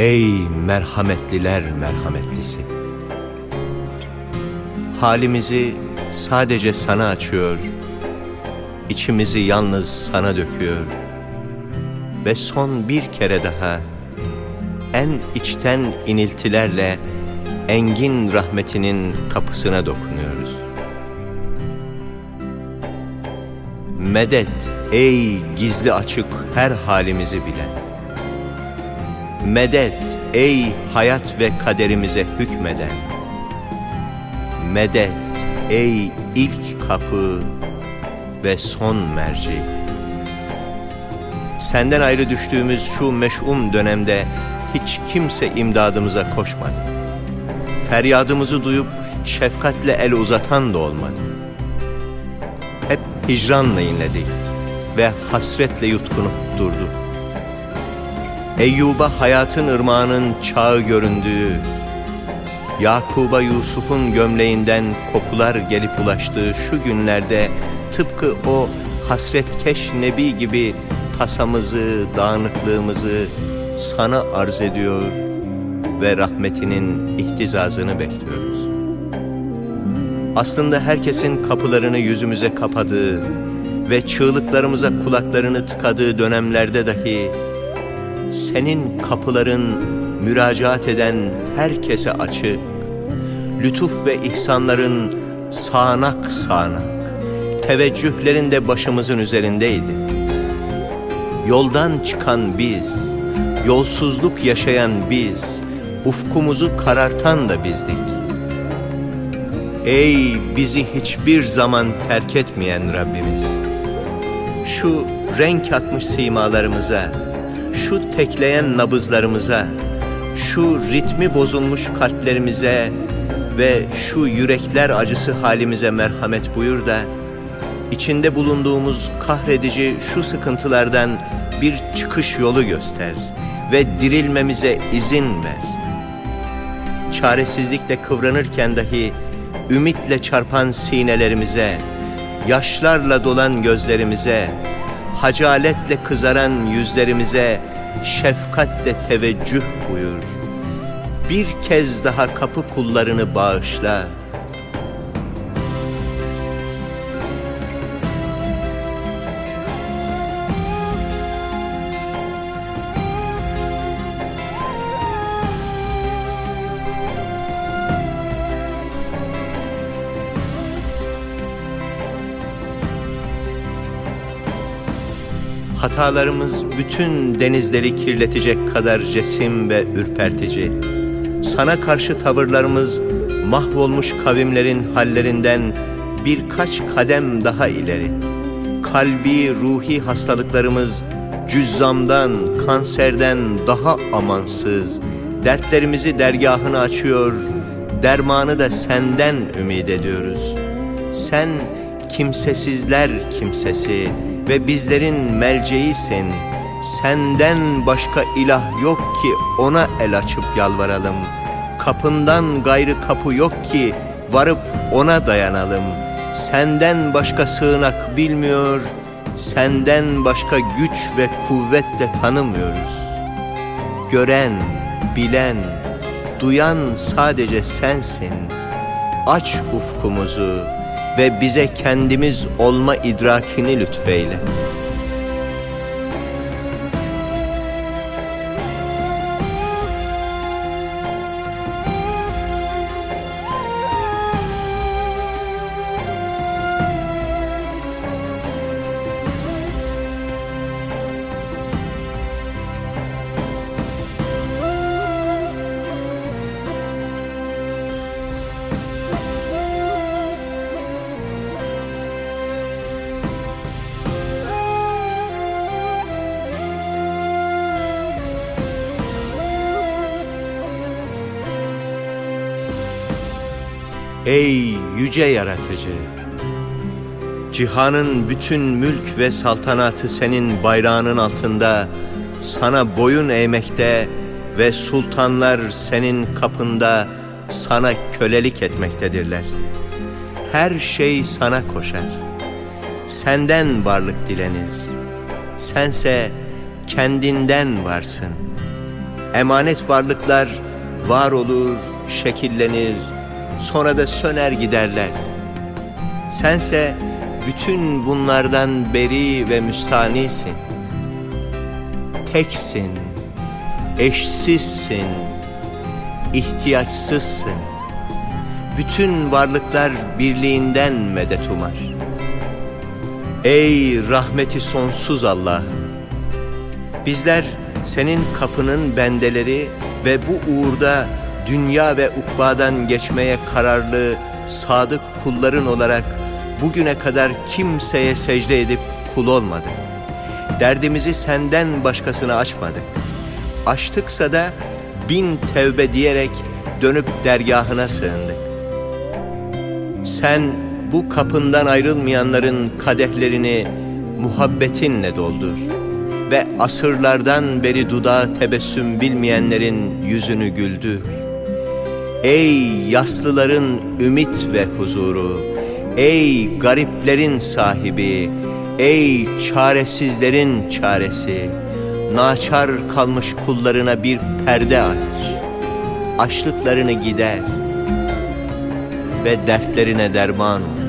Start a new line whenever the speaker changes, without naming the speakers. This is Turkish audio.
Ey merhametliler merhametlisi! Halimizi sadece sana açıyor, içimizi yalnız sana döküyor ve son bir kere daha en içten iniltilerle engin rahmetinin kapısına dokunuyoruz. Medet ey gizli açık her halimizi bilen. Medet ey hayat ve kaderimize hükmeden. Medet ey ilk kapı ve son merci. Senden ayrı düştüğümüz şu meş'um dönemde hiç kimse imdadımıza koşmadı. Feryadımızı duyup şefkatle el uzatan da olmadı. Hep hicranla inledik ve hasretle yutkunup durdu. Eyyub'a hayatın ırmağının çağı göründüğü, Yakub'a Yusuf'un gömleğinden kokular gelip ulaştığı şu günlerde tıpkı o hasretkeş nebi gibi tasamızı, dağınıklığımızı sana arz ediyor ve rahmetinin ihtizazını bekliyoruz. Aslında herkesin kapılarını yüzümüze kapadığı ve çığlıklarımıza kulaklarını tıkadığı dönemlerde dahi senin kapıların müracaat eden herkese açık, lütuf ve ihsanların sağanak sağanak, teveccühlerin de başımızın üzerindeydi. Yoldan çıkan biz, yolsuzluk yaşayan biz, ufkumuzu karartan da bizdik. Ey bizi hiçbir zaman terk etmeyen Rabbimiz! Şu renk atmış simalarımıza, şu tekleyen nabızlarımıza, şu ritmi bozulmuş kalplerimize ve şu yürekler acısı halimize merhamet buyur da, içinde bulunduğumuz kahredici şu sıkıntılardan bir çıkış yolu göster ve dirilmemize izin ver. Çaresizlikle kıvranırken dahi ümitle çarpan sinelerimize, yaşlarla dolan gözlerimize, hacaletle kızaran yüzlerimize şefkatle teveccüh buyur. Bir kez daha kapı kullarını bağışla. Hatalarımız bütün denizleri kirletecek kadar cesim ve ürpertici. Sana karşı tavırlarımız mahvolmuş kavimlerin hallerinden birkaç kadem daha ileri. Kalbi, ruhi hastalıklarımız cüzzamdan, kanserden daha amansız. Dertlerimizi dergahını açıyor, dermanı da senden ümit ediyoruz. Sen kimsesizler kimsesi, ve bizlerin melceğisin. Senden başka ilah yok ki ona el açıp yalvaralım. Kapından gayrı kapı yok ki varıp ona dayanalım. Senden başka sığınak bilmiyor, senden başka güç ve kuvvet de tanımıyoruz. Gören, bilen, duyan sadece sensin. Aç ufkumuzu, ve bize kendimiz olma idrakini lütfeyle. Ey yüce yaratıcı! Cihanın bütün mülk ve saltanatı senin bayrağının altında, sana boyun eğmekte ve sultanlar senin kapında sana kölelik etmektedirler. Her şey sana koşar. Senden varlık dilenir. Sense kendinden varsın. Emanet varlıklar var olur, şekillenir, sonra da söner giderler. Sense bütün bunlardan beri ve müstanisin. Teksin, eşsizsin, ihtiyaçsızsın. Bütün varlıklar birliğinden medet umar. Ey rahmeti sonsuz Allah! Bizler senin kapının bendeleri ve bu uğurda dünya ve ukbadan geçmeye kararlı, sadık kulların olarak bugüne kadar kimseye secde edip kul olmadık. Derdimizi senden başkasına açmadık. Açtıksa da bin tevbe diyerek dönüp dergahına sığındık. Sen bu kapından ayrılmayanların kadehlerini muhabbetinle doldur ve asırlardan beri dudağa tebessüm bilmeyenlerin yüzünü güldür. Ey yaslıların ümit ve huzuru, ey gariplerin sahibi, ey çaresizlerin çaresi, naçar kalmış kullarına bir perde aç, açlıklarını gider ve dertlerine derman ol.